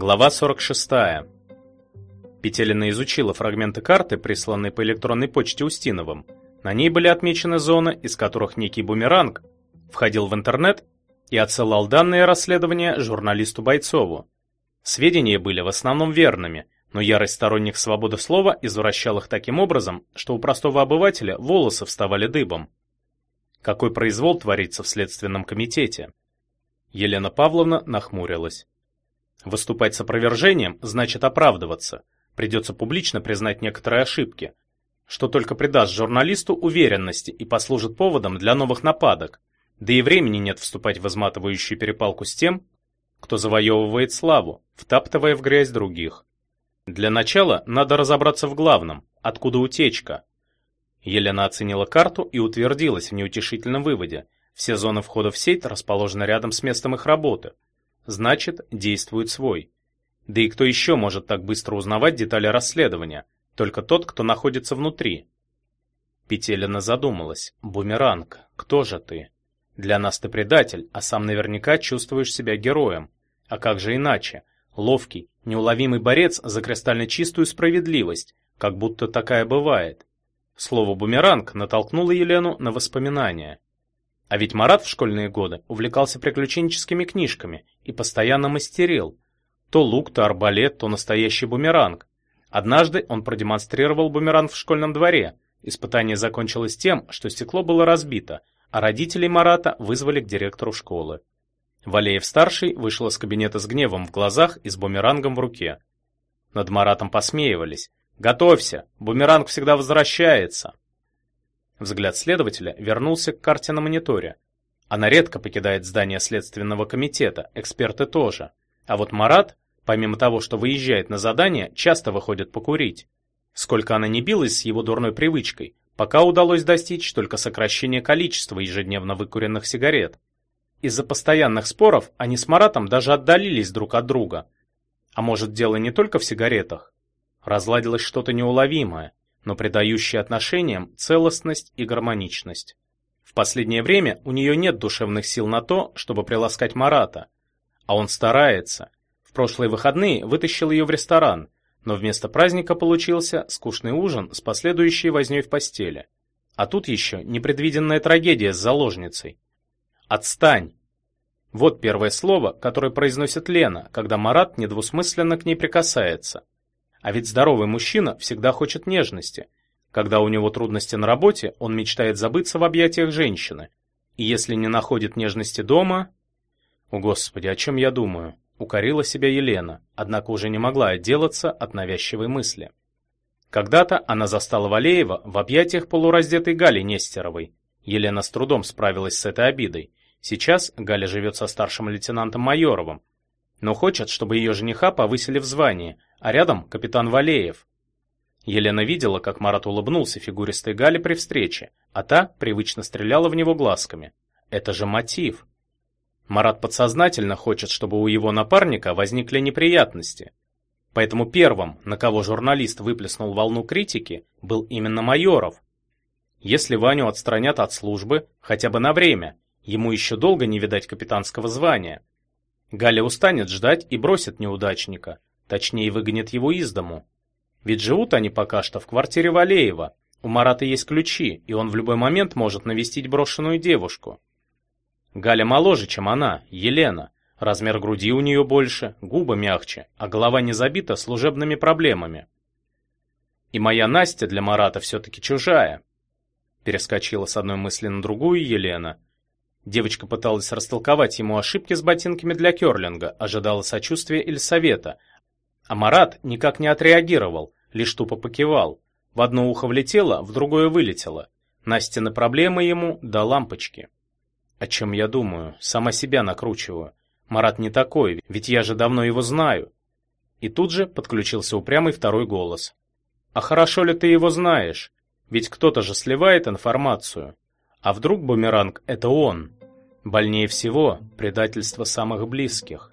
Глава 46. Петелина изучила фрагменты карты, присланные по электронной почте Устиновым. На ней были отмечены зоны, из которых некий бумеранг входил в интернет и отсылал данные расследования журналисту Бойцову. Сведения были в основном верными, но ярость сторонник свободы слова извращал их таким образом, что у простого обывателя волосы вставали дыбом. Какой произвол творится в Следственном комитете? Елена Павловна нахмурилась. Выступать с опровержением значит оправдываться. Придется публично признать некоторые ошибки, что только придаст журналисту уверенности и послужит поводом для новых нападок. Да и времени нет вступать в изматывающую перепалку с тем, кто завоевывает славу, втаптывая в грязь других. Для начала надо разобраться в главном, откуда утечка. Елена оценила карту и утвердилась в неутешительном выводе. Все зоны входа в сеть расположены рядом с местом их работы – Значит, действует свой. Да и кто еще может так быстро узнавать детали расследования? Только тот, кто находится внутри. Петелина задумалась. Бумеранг, кто же ты? Для нас ты предатель, а сам наверняка чувствуешь себя героем. А как же иначе? Ловкий, неуловимый борец за кристально чистую справедливость, как будто такая бывает. Слово «бумеранг» натолкнуло Елену на воспоминания. А ведь Марат в школьные годы увлекался приключенческими книжками и постоянно мастерил. То лук, то арбалет, то настоящий бумеранг. Однажды он продемонстрировал бумеранг в школьном дворе. Испытание закончилось тем, что стекло было разбито, а родителей Марата вызвали к директору школы. Валеев-старший вышел из кабинета с гневом в глазах и с бумерангом в руке. Над Маратом посмеивались. «Готовься! Бумеранг всегда возвращается!» Взгляд следователя вернулся к карте на мониторе. Она редко покидает здание следственного комитета, эксперты тоже. А вот Марат, помимо того, что выезжает на задание, часто выходит покурить. Сколько она не билась с его дурной привычкой, пока удалось достичь только сокращения количества ежедневно выкуренных сигарет. Из-за постоянных споров они с Маратом даже отдалились друг от друга. А может, дело не только в сигаретах? Разладилось что-то неуловимое, но придающие отношениям целостность и гармоничность. В последнее время у нее нет душевных сил на то, чтобы приласкать Марата, а он старается. В прошлые выходные вытащил ее в ресторан, но вместо праздника получился скучный ужин с последующей вознёй в постели. А тут еще непредвиденная трагедия с заложницей. «Отстань!» Вот первое слово, которое произносит Лена, когда Марат недвусмысленно к ней прикасается – а ведь здоровый мужчина всегда хочет нежности. Когда у него трудности на работе, он мечтает забыться в объятиях женщины. И если не находит нежности дома... О, Господи, о чем я думаю? Укорила себя Елена, однако уже не могла отделаться от навязчивой мысли. Когда-то она застала Валеева в объятиях полураздетой Гали Нестеровой. Елена с трудом справилась с этой обидой. Сейчас Галя живет со старшим лейтенантом Майоровым, но хочет, чтобы ее жениха повысили в звании, а рядом капитан Валеев. Елена видела, как Марат улыбнулся фигуристой Гале при встрече, а та привычно стреляла в него глазками. Это же мотив. Марат подсознательно хочет, чтобы у его напарника возникли неприятности. Поэтому первым, на кого журналист выплеснул волну критики, был именно Майоров. Если Ваню отстранят от службы, хотя бы на время, ему еще долго не видать капитанского звания. Галя устанет ждать и бросит неудачника, точнее выгонит его из дому. Ведь живут они пока что в квартире Валеева. У Марата есть ключи, и он в любой момент может навестить брошенную девушку. Галя моложе, чем она, Елена. Размер груди у нее больше, губы мягче, а голова не забита служебными проблемами. И моя Настя для Марата все-таки чужая. Перескочила с одной мысли на другую Елена. Девочка пыталась растолковать ему ошибки с ботинками для керлинга, ожидала сочувствия или совета. А Марат никак не отреагировал, лишь тупо покивал. В одно ухо влетело, в другое вылетело. Настины проблемы ему до лампочки. О чем я думаю? Сама себя накручиваю. Марат не такой, ведь я же давно его знаю. И тут же подключился упрямый второй голос. А хорошо ли ты его знаешь? Ведь кто-то же сливает информацию. А вдруг бумеранг — это он? Больнее всего предательство самых близких.